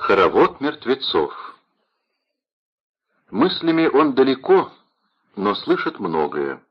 Хоровод мертвецов. Мыслями он далеко, но слышит многое.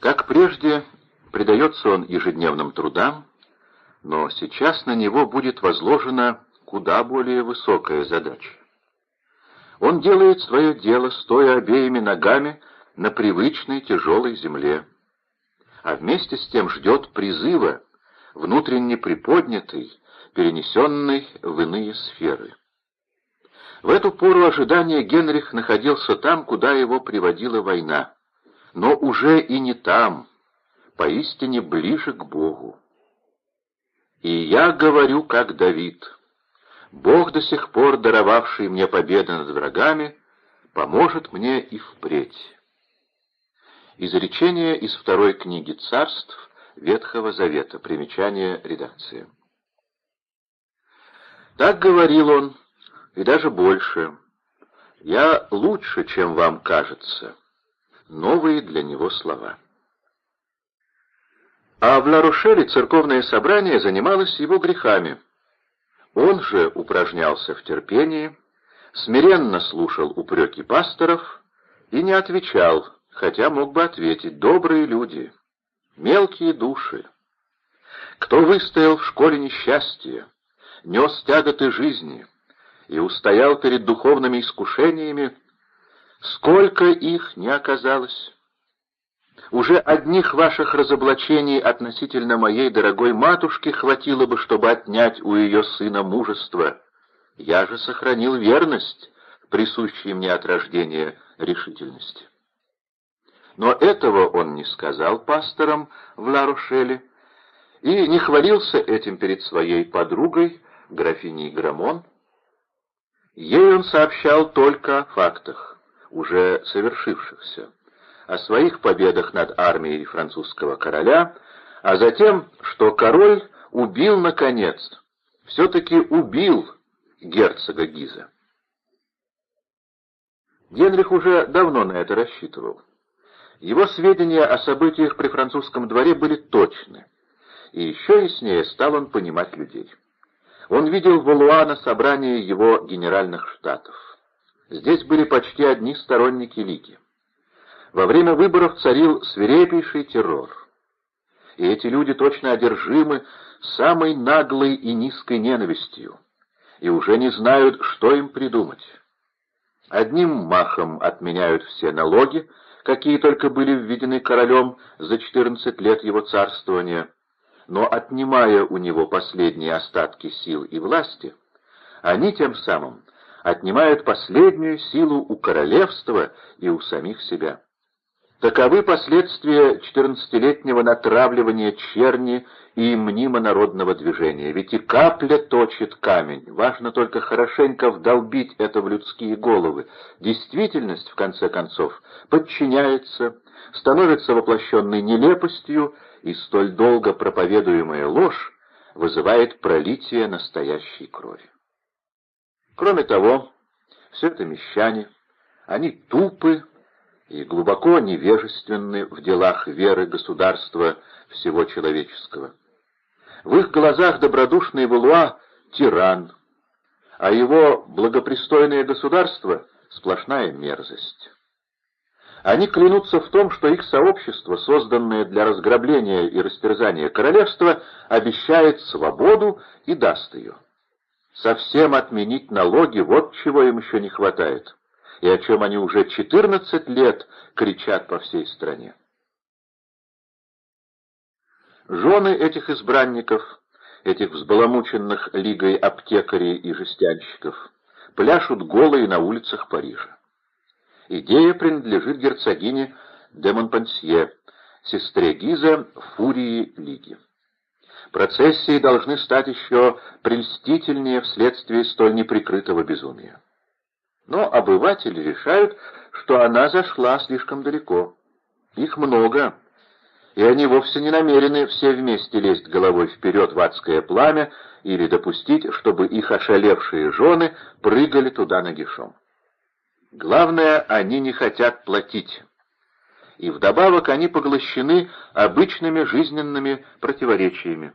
Как прежде, предается он ежедневным трудам, но сейчас на него будет возложена куда более высокая задача. Он делает свое дело, стоя обеими ногами на привычной тяжелой земле, а вместе с тем ждет призыва, внутренне приподнятый, перенесенный в иные сферы. В эту пору ожидания Генрих находился там, куда его приводила война, но уже и не там, поистине ближе к Богу. И я говорю, как Давид, Бог, до сих пор даровавший мне победы над врагами, поможет мне и впредь. Изречение из второй книги царств Ветхого Завета, примечание редакции. Так говорил он, и даже больше. Я лучше, чем вам кажется. Новые для него слова. А в Ларушеле церковное собрание занималось его грехами. Он же упражнялся в терпении, смиренно слушал упреки пасторов и не отвечал, хотя мог бы ответить «добрые люди, мелкие души». Кто выстоял в школе несчастья, нес тяготы жизни и устоял перед духовными искушениями, сколько их не оказалось. Уже одних ваших разоблачений относительно моей дорогой матушки хватило бы, чтобы отнять у ее сына мужество. Я же сохранил верность, присущей мне от рождения решительности. Но этого он не сказал пасторам в Ларушеле и не хвалился этим перед своей подругой, графиней Грамон. Ей он сообщал только о фактах, уже совершившихся о своих победах над армией французского короля, а затем, что король убил, наконец, все-таки убил герцога Гиза. Генрих уже давно на это рассчитывал. Его сведения о событиях при французском дворе были точны, и еще яснее стал он понимать людей. Он видел Валуа на собрании его генеральных штатов. Здесь были почти одни сторонники Лиги. Во время выборов царил свирепейший террор. И эти люди точно одержимы самой наглой и низкой ненавистью, и уже не знают, что им придумать. Одним махом отменяют все налоги, какие только были введены королем за 14 лет его царствования, но отнимая у него последние остатки сил и власти, они тем самым отнимают последнюю силу у королевства и у самих себя. Таковы последствия четырнадцатилетнего натравливания черни и мнимо-народного движения. Ведь и капля точит камень. Важно только хорошенько вдолбить это в людские головы. Действительность, в конце концов, подчиняется, становится воплощенной нелепостью, и столь долго проповедуемая ложь вызывает пролитие настоящей крови. Кроме того, все это мещане, они тупы, и глубоко невежественны в делах веры государства всего человеческого. В их глазах добродушный Валуа — тиран, а его благопристойное государство — сплошная мерзость. Они клянутся в том, что их сообщество, созданное для разграбления и растерзания королевства, обещает свободу и даст ее. Совсем отменить налоги — вот чего им еще не хватает и о чем они уже 14 лет кричат по всей стране. Жены этих избранников, этих взбаламученных лигой аптекарей и жестянщиков, пляшут голые на улицах Парижа. Идея принадлежит герцогине де Монпансье, сестре Гиза, фурии Лиги. Процессии должны стать еще прельстительнее вследствие столь неприкрытого безумия. Но обыватели решают, что она зашла слишком далеко. Их много, и они вовсе не намерены все вместе лезть головой вперед в адское пламя или допустить, чтобы их ошалевшие жены прыгали туда нагишом. Главное, они не хотят платить. И вдобавок они поглощены обычными жизненными противоречиями.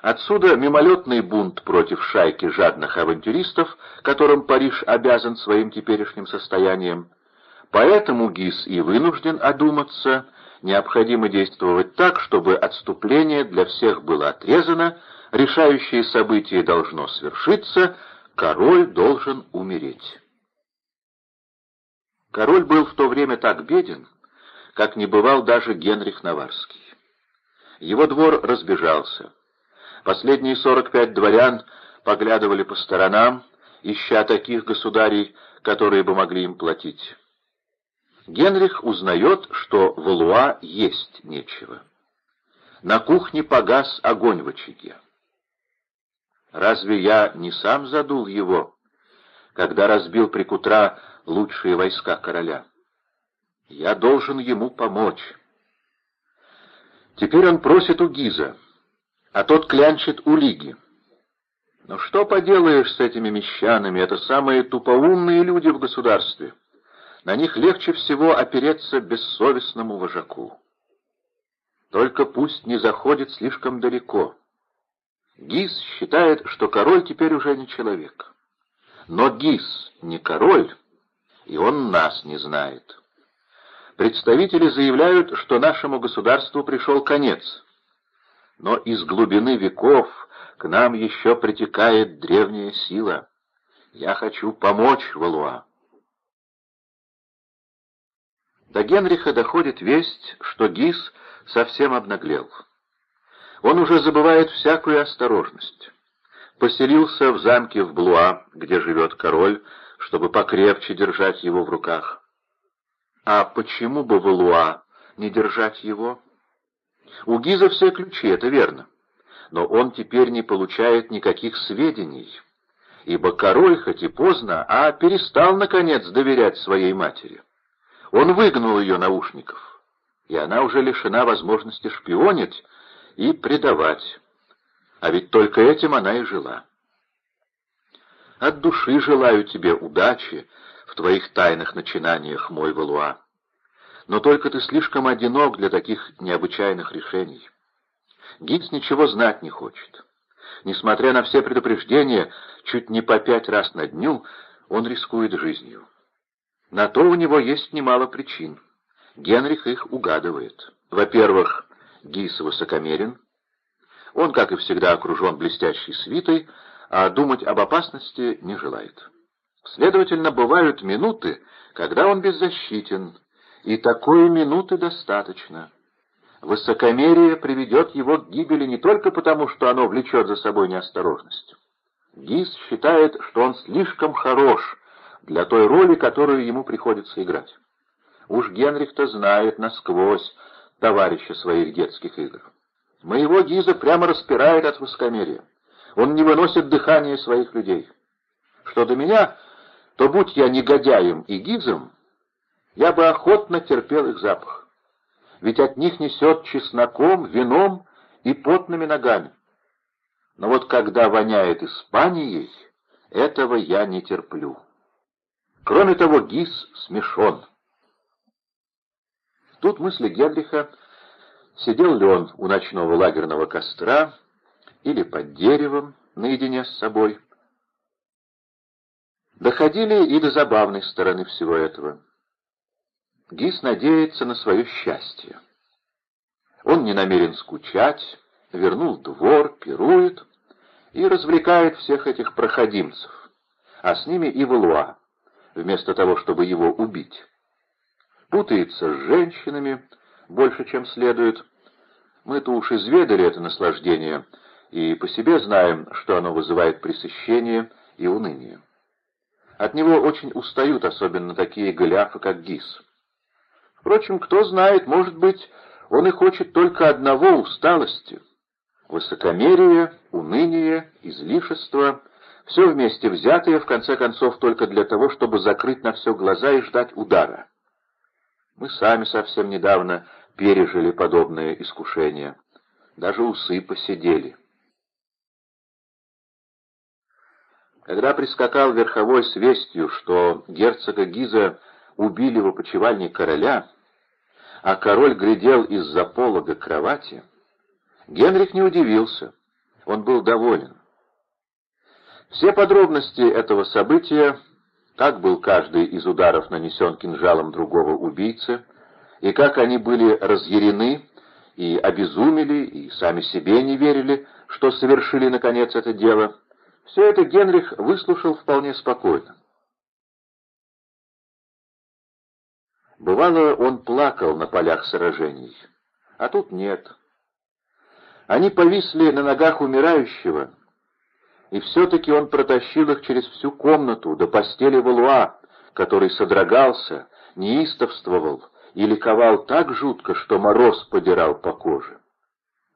Отсюда мимолетный бунт против шайки жадных авантюристов, которым Париж обязан своим теперешним состоянием. Поэтому ГИС и вынужден одуматься, необходимо действовать так, чтобы отступление для всех было отрезано, решающее событие должно свершиться, король должен умереть. Король был в то время так беден, как не бывал даже Генрих Наварский. Его двор разбежался. Последние сорок пять дворян поглядывали по сторонам, ища таких государей, которые бы могли им платить. Генрих узнает, что в Луа есть нечего. На кухне погас огонь в очаге. Разве я не сам задул его, когда разбил прикутра лучшие войска короля? Я должен ему помочь. Теперь он просит у Гиза а тот клянчит у Лиги. Но что поделаешь с этими мещанами, это самые тупоумные люди в государстве. На них легче всего опереться бессовестному вожаку. Только пусть не заходит слишком далеко. Гиз считает, что король теперь уже не человек. Но Гиз не король, и он нас не знает. Представители заявляют, что нашему государству пришел конец — но из глубины веков к нам еще притекает древняя сила. Я хочу помочь Валуа. До Генриха доходит весть, что Гис совсем обнаглел. Он уже забывает всякую осторожность. Поселился в замке в Блуа, где живет король, чтобы покрепче держать его в руках. А почему бы Валуа не держать его? У Гиза все ключи, это верно. Но он теперь не получает никаких сведений, ибо король, хоть и поздно, а перестал, наконец, доверять своей матери. Он выгнал ее наушников, и она уже лишена возможности шпионить и предавать. А ведь только этим она и жила. От души желаю тебе удачи в твоих тайных начинаниях, мой Валуа но только ты слишком одинок для таких необычайных решений. Гинс ничего знать не хочет. Несмотря на все предупреждения, чуть не по пять раз на дню он рискует жизнью. На то у него есть немало причин. Генрих их угадывает. Во-первых, Гис высокомерен. Он, как и всегда, окружен блестящей свитой, а думать об опасности не желает. Следовательно, бывают минуты, когда он беззащитен, и такой минуты достаточно. Высокомерие приведет его к гибели не только потому, что оно влечет за собой неосторожность. Гис считает, что он слишком хорош для той роли, которую ему приходится играть. Уж Генрих-то знает насквозь товарища своих детских игр. Моего Гиза прямо распирает от высокомерия. Он не выносит дыхания своих людей. Что до меня, то будь я негодяем и Гизом, я бы охотно терпел их запах. Ведь от них несет чесноком, вином и потными ногами. Но вот когда воняет Испанией, этого я не терплю. Кроме того, Гис смешон. Тут мысли Генриха, сидел ли он у ночного лагерного костра или под деревом наедине с собой. Доходили и до забавной стороны всего этого. Гис надеется на свое счастье. Он не намерен скучать, вернул двор, пирует и развлекает всех этих проходимцев, а с ними и Валуа, вместо того, чтобы его убить. Путается с женщинами больше, чем следует. Мы-то уж изведали это наслаждение и по себе знаем, что оно вызывает пресыщение и уныние. От него очень устают особенно такие голяфы, как Гис. Впрочем, кто знает, может быть, он и хочет только одного — усталости. Высокомерие, уныние, излишество — все вместе взятое, в конце концов, только для того, чтобы закрыть на все глаза и ждать удара. Мы сами совсем недавно пережили подобное искушение. Даже усы посидели. Когда прискакал верховой с вестью, что герцога Гиза убили в опочивальне короля, а король глядел из-за полога кровати, Генрих не удивился. Он был доволен. Все подробности этого события, как был каждый из ударов нанесен кинжалом другого убийцы, и как они были разъярены и обезумели, и сами себе не верили, что совершили, наконец, это дело, все это Генрих выслушал вполне спокойно. Бывало, он плакал на полях сражений, а тут нет. Они повисли на ногах умирающего, и все-таки он протащил их через всю комнату до постели Валуа, который содрогался, неистовствовал и ликовал так жутко, что мороз подирал по коже.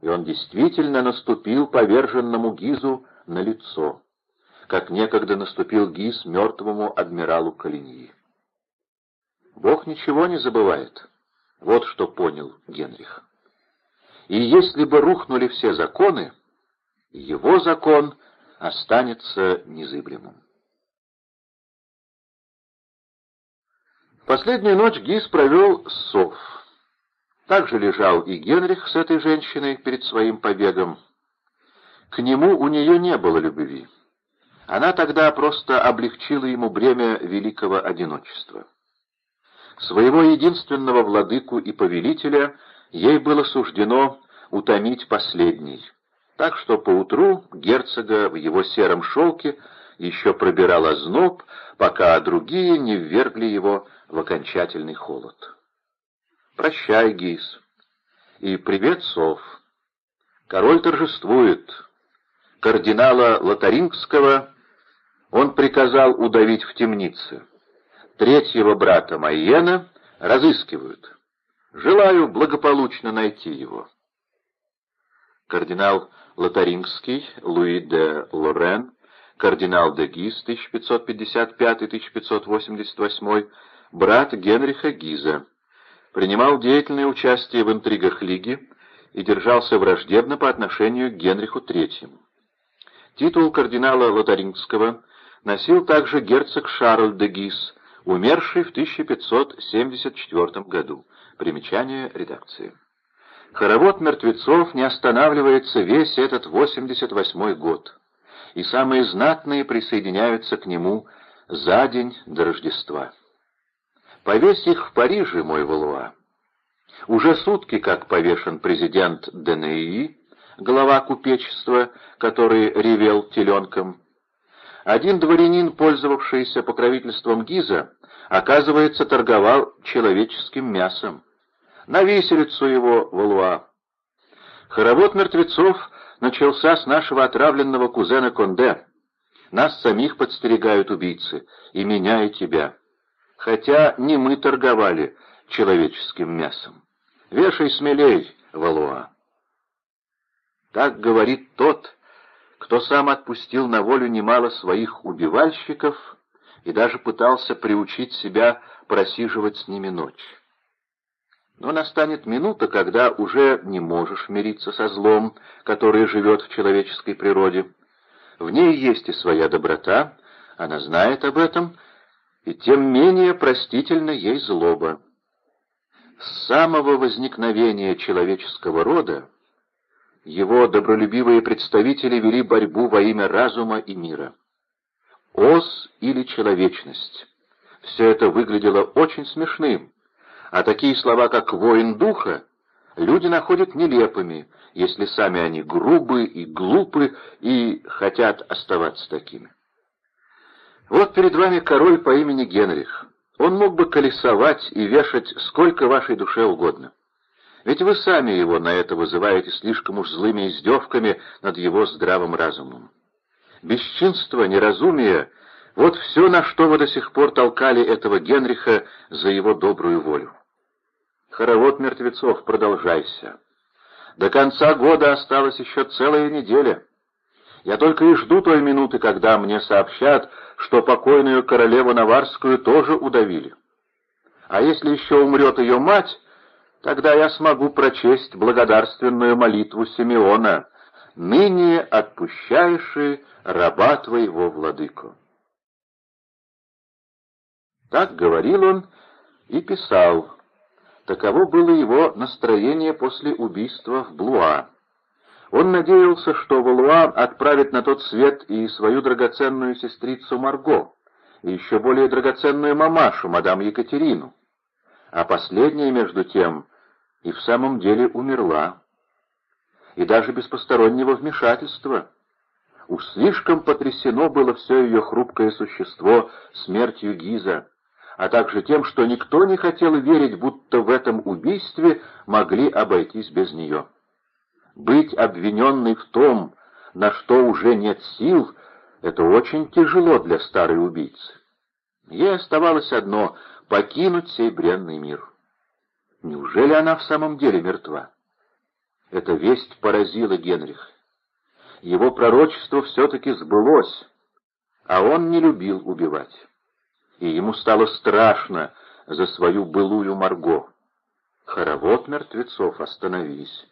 И он действительно наступил поверженному Гизу на лицо, как некогда наступил Гиз мертвому адмиралу Калиньи. Бог ничего не забывает. Вот что понял Генрих. И если бы рухнули все законы, его закон останется незыблемым. Последнюю ночь Гиз провел с Сов. Также лежал и Генрих с этой женщиной перед своим побегом. К нему у нее не было любви. Она тогда просто облегчила ему бремя великого одиночества. Своего единственного владыку и повелителя ей было суждено утомить последний, так что поутру герцога в его сером шелке еще пробирал озноб, пока другие не ввергли его в окончательный холод. «Прощай, Гиз, и привет, Сов. Король торжествует. Кардинала Лотарингского он приказал удавить в темнице». Третьего брата Майена разыскивают. Желаю благополучно найти его. Кардинал Лотарингский, Луи де Лорен, кардинал де Гиз, 1555-1588, брат Генриха Гиза, принимал деятельное участие в интригах Лиги и держался враждебно по отношению к Генриху III. Титул кардинала Лотарингского носил также герцог Шарль де Гиз, умерший в 1574 году. Примечание редакции. Хоровод мертвецов не останавливается весь этот 88 год, и самые знатные присоединяются к нему за день до Рождества. Повесь их в Париже, мой Валуа. Уже сутки как повешен президент ДНИ, глава купечества, который ревел теленком. Один дворянин, пользовавшийся покровительством Гиза, оказывается, торговал человеческим мясом. На виселицу его, Валуа. Хоровод мертвецов начался с нашего отравленного кузена Конде. Нас самих подстерегают убийцы, и меня, и тебя. Хотя не мы торговали человеческим мясом. Вешай смелей, Валуа. Так говорит тот, кто сам отпустил на волю немало своих убивальщиков и даже пытался приучить себя просиживать с ними ночь. Но настанет минута, когда уже не можешь мириться со злом, которое живет в человеческой природе. В ней есть и своя доброта, она знает об этом, и тем менее простительно ей злоба. С самого возникновения человеческого рода его добролюбивые представители вели борьбу во имя разума и мира. Ос или человечность. Все это выглядело очень смешным, а такие слова, как «воин духа», люди находят нелепыми, если сами они грубы и глупы и хотят оставаться такими. Вот перед вами король по имени Генрих. Он мог бы колесовать и вешать сколько вашей душе угодно. Ведь вы сами его на это вызываете слишком уж злыми издевками над его здравым разумом. Бесчинство, неразумие — вот все, на что вы до сих пор толкали этого Генриха за его добрую волю. Хоровод мертвецов, продолжайся. До конца года осталась еще целая неделя. Я только и жду той минуты, когда мне сообщат, что покойную королеву Наварскую тоже удавили. А если еще умрет ее мать, Тогда я смогу прочесть благодарственную молитву Симеона, ныне отпущаешь раба твоего владыку. Так говорил он и писал. Таково было его настроение после убийства в Блуа. Он надеялся, что Валуа отправит на тот свет и свою драгоценную сестрицу Марго, и еще более драгоценную мамашу, мадам Екатерину. А последняя, между тем, и в самом деле умерла. И даже без постороннего вмешательства. Уж слишком потрясено было все ее хрупкое существо смертью Гиза, а также тем, что никто не хотел верить, будто в этом убийстве могли обойтись без нее. Быть обвиненной в том, на что уже нет сил, это очень тяжело для старой убийцы. Ей оставалось одно — покинуть сей бренный мир. Неужели она в самом деле мертва? Эта весть поразила Генрих. Его пророчество все-таки сбылось, а он не любил убивать. И ему стало страшно за свою былую Марго. Хоровод мертвецов, остановись.